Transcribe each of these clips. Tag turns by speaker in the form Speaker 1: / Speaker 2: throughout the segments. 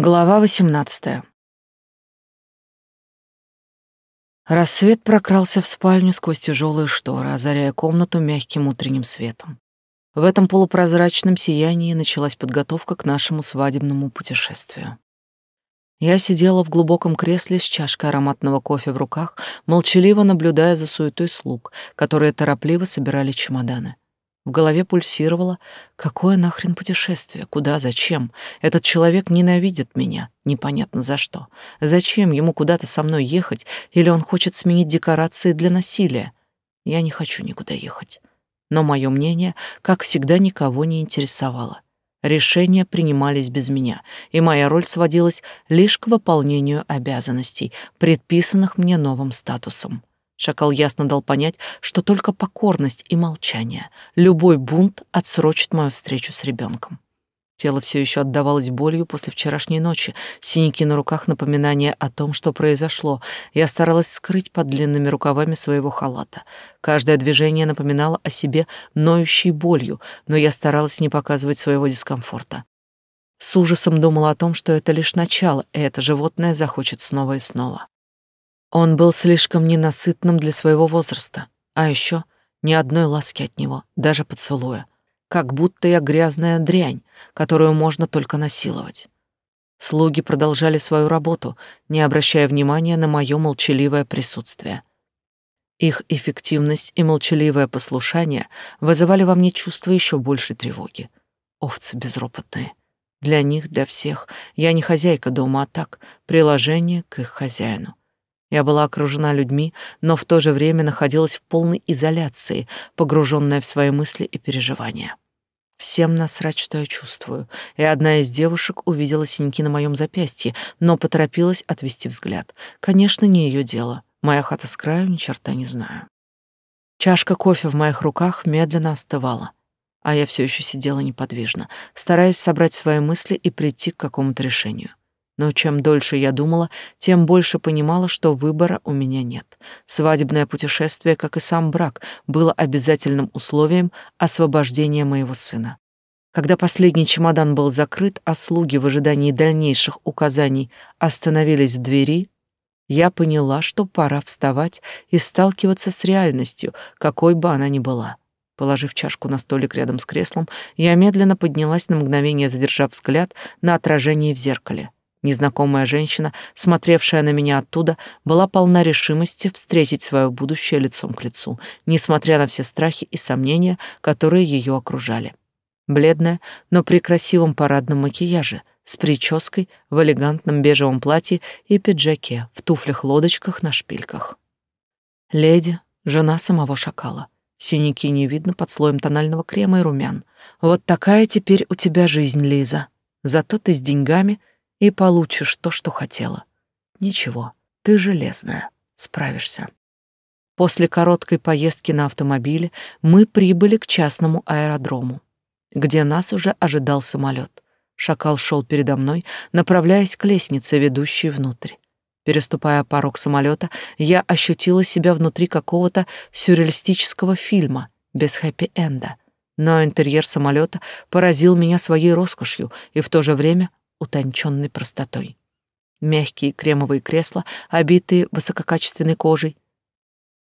Speaker 1: Глава 18. Рассвет прокрался в спальню сквозь тяжелые шторы, озаряя комнату мягким утренним светом. В этом полупрозрачном сиянии началась подготовка к нашему свадебному путешествию. Я сидела в глубоком кресле с чашкой ароматного кофе в руках, молчаливо наблюдая за суетой слуг, которые торопливо собирали чемоданы. В голове пульсировало, какое нахрен путешествие, куда, зачем? Этот человек ненавидит меня, непонятно за что. Зачем ему куда-то со мной ехать, или он хочет сменить декорации для насилия? Я не хочу никуда ехать. Но мое мнение, как всегда, никого не интересовало. Решения принимались без меня, и моя роль сводилась лишь к выполнению обязанностей, предписанных мне новым статусом. Шакал ясно дал понять, что только покорность и молчание, любой бунт отсрочит мою встречу с ребенком. Тело все еще отдавалось болью после вчерашней ночи, синяки на руках напоминание о том, что произошло. Я старалась скрыть под длинными рукавами своего халата. Каждое движение напоминало о себе ноющей болью, но я старалась не показывать своего дискомфорта. С ужасом думала о том, что это лишь начало, и это животное захочет снова и снова. Он был слишком ненасытным для своего возраста, а еще ни одной ласки от него, даже поцелуя. Как будто я грязная дрянь, которую можно только насиловать. Слуги продолжали свою работу, не обращая внимания на мое молчаливое присутствие. Их эффективность и молчаливое послушание вызывали во мне чувство еще большей тревоги. Овцы безропотные. Для них, для всех, я не хозяйка дома, а так, приложение к их хозяину. Я была окружена людьми, но в то же время находилась в полной изоляции, погруженная в свои мысли и переживания. Всем насрать, что я чувствую. И одна из девушек увидела синяки на моем запястье, но поторопилась отвести взгляд. Конечно, не ее дело. Моя хата с краю ни черта не знаю. Чашка кофе в моих руках медленно остывала, а я все еще сидела неподвижно, стараясь собрать свои мысли и прийти к какому-то решению. Но чем дольше я думала, тем больше понимала, что выбора у меня нет. Свадебное путешествие, как и сам брак, было обязательным условием освобождения моего сына. Когда последний чемодан был закрыт, а слуги в ожидании дальнейших указаний остановились в двери, я поняла, что пора вставать и сталкиваться с реальностью, какой бы она ни была. Положив чашку на столик рядом с креслом, я медленно поднялась на мгновение, задержав взгляд на отражение в зеркале. Незнакомая женщина, смотревшая на меня оттуда, была полна решимости встретить свое будущее лицом к лицу, несмотря на все страхи и сомнения, которые ее окружали. Бледная, но при красивом парадном макияже, с прической, в элегантном бежевом платье и пиджаке, в туфлях-лодочках на шпильках. Леди, жена самого шакала. Синяки не видно под слоем тонального крема и румян. Вот такая теперь у тебя жизнь, Лиза. Зато ты с деньгами и получишь то, что хотела. Ничего, ты железная, справишься. После короткой поездки на автомобиле мы прибыли к частному аэродрому, где нас уже ожидал самолет. Шакал шел передо мной, направляясь к лестнице, ведущей внутрь. Переступая порог самолета, я ощутила себя внутри какого-то сюрреалистического фильма без хэппи-энда. Но интерьер самолета поразил меня своей роскошью и в то же время утонченной простотой. Мягкие кремовые кресла, обитые высококачественной кожей,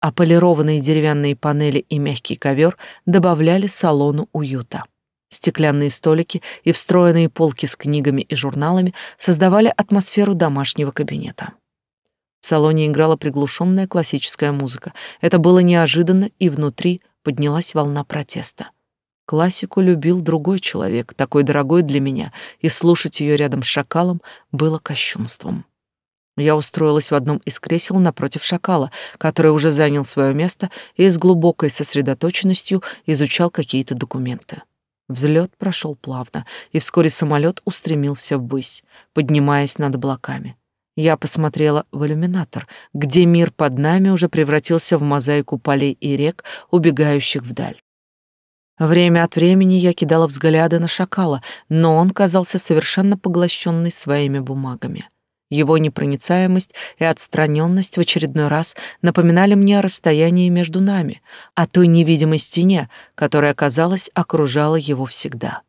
Speaker 1: а полированные деревянные панели и мягкий ковер добавляли салону уюта. Стеклянные столики и встроенные полки с книгами и журналами создавали атмосферу домашнего кабинета. В салоне играла приглушенная классическая музыка. Это было неожиданно, и внутри поднялась волна протеста. Классику любил другой человек, такой дорогой для меня, и слушать ее рядом с шакалом было кощунством. Я устроилась в одном из кресел напротив шакала, который уже занял свое место и с глубокой сосредоточенностью изучал какие-то документы. Взлет прошел плавно, и вскоре самолет устремился ввысь, поднимаясь над облаками. Я посмотрела в иллюминатор, где мир под нами уже превратился в мозаику полей и рек, убегающих вдаль. Время от времени я кидала взгляды на шакала, но он казался совершенно поглощенный своими бумагами. Его непроницаемость и отстраненность в очередной раз напоминали мне о расстоянии между нами, о той невидимой стене, которая, казалось, окружала его всегда.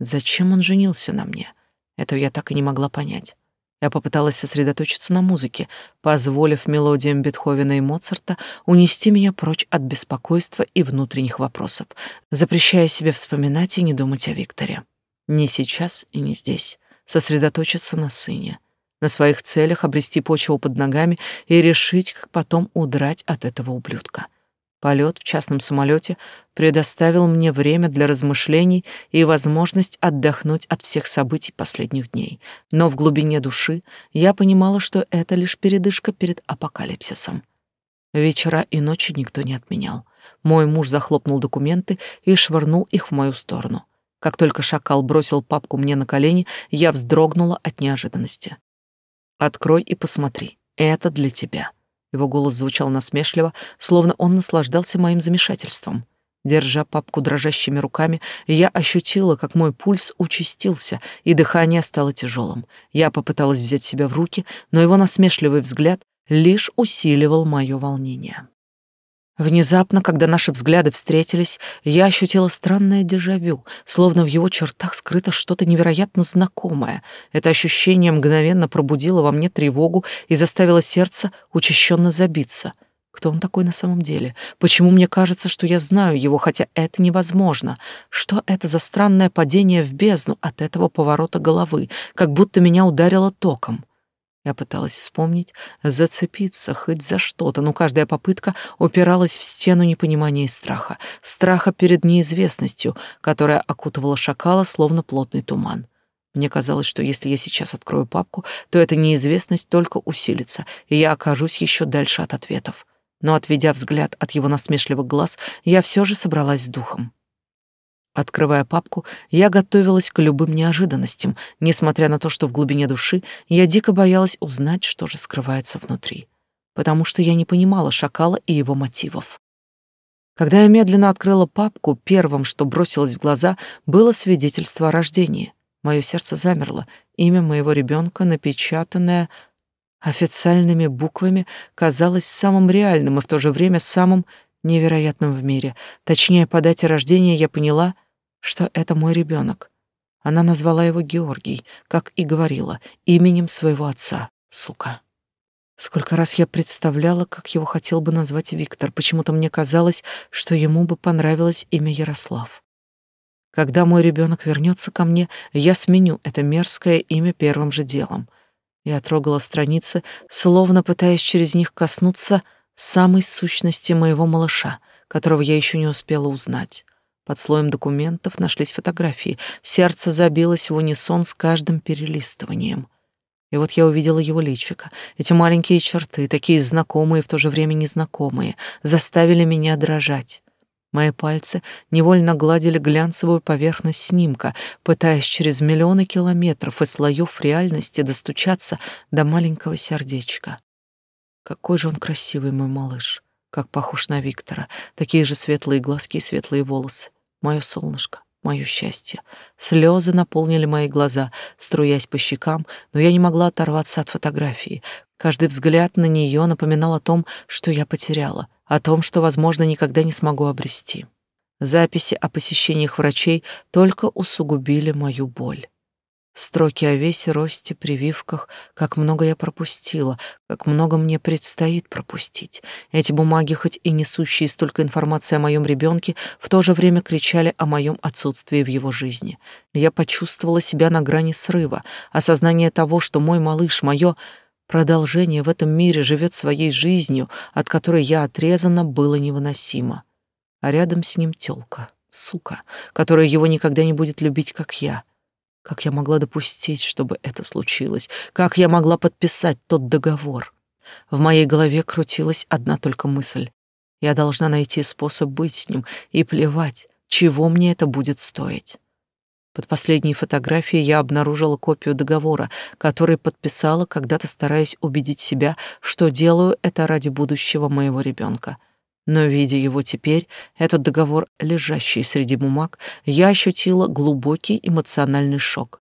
Speaker 1: Зачем он женился на мне? Этого я так и не могла понять. Я попыталась сосредоточиться на музыке, позволив мелодиям Бетховена и Моцарта унести меня прочь от беспокойства и внутренних вопросов, запрещая себе вспоминать и не думать о Викторе. Не сейчас и не здесь. Сосредоточиться на сыне, на своих целях обрести почву под ногами и решить, как потом удрать от этого ублюдка. Полет в частном самолете предоставил мне время для размышлений и возможность отдохнуть от всех событий последних дней. Но в глубине души я понимала, что это лишь передышка перед апокалипсисом. Вечера и ночи никто не отменял. Мой муж захлопнул документы и швырнул их в мою сторону. Как только шакал бросил папку мне на колени, я вздрогнула от неожиданности. «Открой и посмотри. Это для тебя». Его голос звучал насмешливо, словно он наслаждался моим замешательством. Держа папку дрожащими руками, я ощутила, как мой пульс участился, и дыхание стало тяжелым. Я попыталась взять себя в руки, но его насмешливый взгляд лишь усиливал мое волнение. Внезапно, когда наши взгляды встретились, я ощутила странное дежавю, словно в его чертах скрыто что-то невероятно знакомое. Это ощущение мгновенно пробудило во мне тревогу и заставило сердце учащенно забиться. Кто он такой на самом деле? Почему мне кажется, что я знаю его, хотя это невозможно? Что это за странное падение в бездну от этого поворота головы, как будто меня ударило током? Я пыталась вспомнить, зацепиться хоть за что-то, но каждая попытка упиралась в стену непонимания и страха, страха перед неизвестностью, которая окутывала шакала словно плотный туман. Мне казалось, что если я сейчас открою папку, то эта неизвестность только усилится, и я окажусь еще дальше от ответов. Но, отведя взгляд от его насмешливых глаз, я все же собралась с духом. Открывая папку, я готовилась к любым неожиданностям, несмотря на то, что в глубине души я дико боялась узнать, что же скрывается внутри, потому что я не понимала шакала и его мотивов. Когда я медленно открыла папку, первым, что бросилось в глаза, было свидетельство о рождении. Мое сердце замерло, имя моего ребенка, напечатанное официальными буквами, казалось самым реальным и в то же время самым невероятным в мире. Точнее, по дате рождения я поняла, что это мой ребенок. Она назвала его Георгий, как и говорила, именем своего отца, сука. Сколько раз я представляла, как его хотел бы назвать Виктор. Почему-то мне казалось, что ему бы понравилось имя Ярослав. Когда мой ребенок вернется ко мне, я сменю это мерзкое имя первым же делом. Я трогала страницы, словно пытаясь через них коснуться самой сущности моего малыша, которого я еще не успела узнать. Под слоем документов нашлись фотографии. Сердце забилось в унисон с каждым перелистыванием. И вот я увидела его личико. Эти маленькие черты, такие знакомые и в то же время незнакомые, заставили меня дрожать. Мои пальцы невольно гладили глянцевую поверхность снимка, пытаясь через миллионы километров и слоев реальности достучаться до маленького сердечка. Какой же он красивый, мой малыш. Как похож на Виктора. Такие же светлые глазки и светлые волосы. Мое солнышко, мое счастье. Слезы наполнили мои глаза, струясь по щекам, но я не могла оторваться от фотографии. Каждый взгляд на нее напоминал о том, что я потеряла, о том, что, возможно, никогда не смогу обрести. Записи о посещениях врачей только усугубили мою боль. Строки о весе, росте, прививках, как много я пропустила, как много мне предстоит пропустить. Эти бумаги, хоть и несущие столько информации о моем ребенке, в то же время кричали о моем отсутствии в его жизни. Я почувствовала себя на грани срыва, осознание того, что мой малыш, мое продолжение в этом мире живет своей жизнью, от которой я отрезана, было невыносимо. А рядом с ним тёлка, сука, которая его никогда не будет любить, как я — как я могла допустить, чтобы это случилось? Как я могла подписать тот договор? В моей голове крутилась одна только мысль. Я должна найти способ быть с ним и плевать, чего мне это будет стоить. Под последней фотографией я обнаружила копию договора, который подписала, когда-то стараясь убедить себя, что делаю это ради будущего моего ребенка — но, видя его теперь, этот договор, лежащий среди бумаг, я ощутила глубокий эмоциональный шок.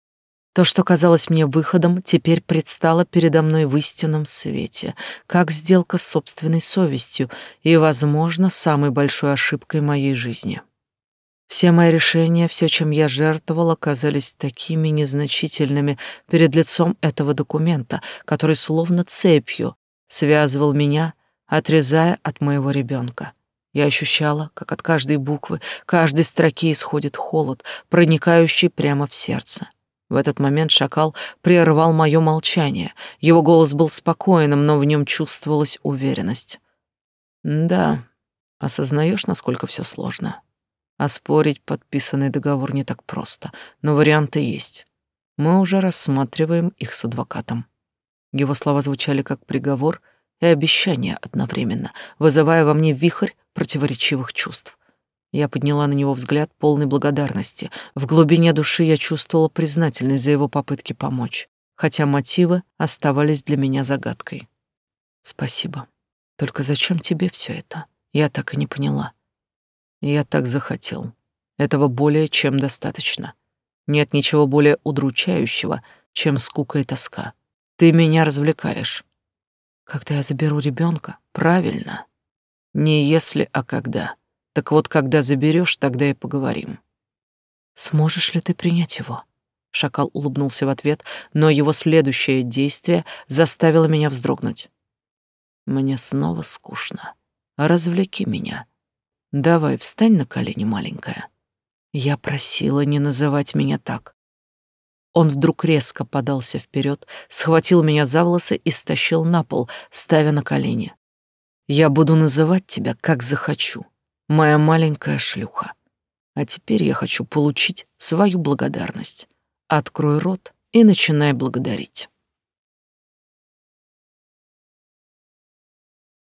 Speaker 1: То, что казалось мне выходом, теперь предстало передо мной в истинном свете, как сделка с собственной совестью и, возможно, самой большой ошибкой моей жизни. Все мои решения, все, чем я жертвовала, казались такими незначительными перед лицом этого документа, который словно цепью связывал меня, отрезая от моего ребенка. Я ощущала, как от каждой буквы, каждой строки исходит холод, проникающий прямо в сердце. В этот момент шакал прервал мое молчание. Его голос был спокойным, но в нем чувствовалась уверенность. «Да, осознаешь, насколько все сложно?» Оспорить подписанный договор не так просто, но варианты есть. Мы уже рассматриваем их с адвокатом. Его слова звучали как приговор и обещание одновременно, вызывая во мне вихрь противоречивых чувств. Я подняла на него взгляд полной благодарности. В глубине души я чувствовала признательность за его попытки помочь, хотя мотивы оставались для меня загадкой. Спасибо. Только зачем тебе все это? Я так и не поняла. Я так захотел. Этого более чем достаточно. Нет ничего более удручающего, чем скука и тоска. Ты меня развлекаешь. Когда я заберу ребенка, правильно. Не если, а когда. Так вот, когда заберешь, тогда и поговорим. Сможешь ли ты принять его? Шакал улыбнулся в ответ, но его следующее действие заставило меня вздрогнуть. Мне снова скучно. Развлеки меня. Давай, встань на колени, маленькая. Я просила не называть меня так. Он вдруг резко подался вперед, схватил меня за волосы и стащил на пол, ставя на колени. Я буду называть тебя, как захочу, моя маленькая шлюха. А теперь я хочу получить свою благодарность. Открой рот и начинай благодарить.